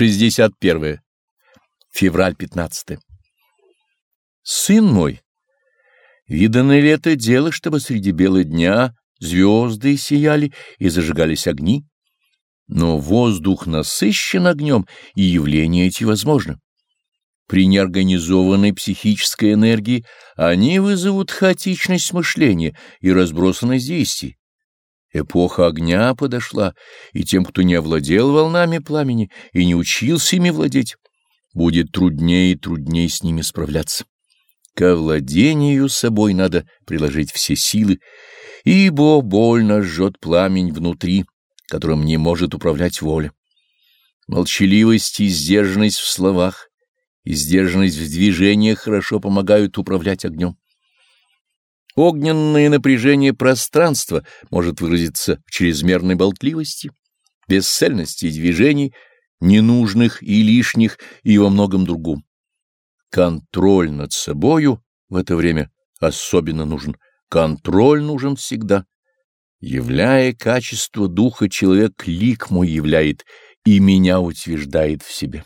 61. Февраль 15. Сын мой, видано ли это дело, чтобы среди бела дня звезды сияли и зажигались огни? Но воздух насыщен огнем, и явления эти возможны. При неорганизованной психической энергии они вызовут хаотичность мышления и разбросанность действий. Эпоха огня подошла, и тем, кто не овладел волнами пламени и не учился ими владеть, будет труднее и труднее с ними справляться. Ко владению собой надо приложить все силы, ибо больно жжет пламень внутри, которым не может управлять воля. Молчаливость и сдержанность в словах, и сдержанность в движениях хорошо помогают управлять огнем. Огненное напряжение пространства может выразиться в чрезмерной болтливости, бесцельности движений, ненужных и лишних, и во многом другом. Контроль над собою в это время особенно нужен. Контроль нужен всегда. Являя качество духа, человек лик мой являет и меня утверждает в себе.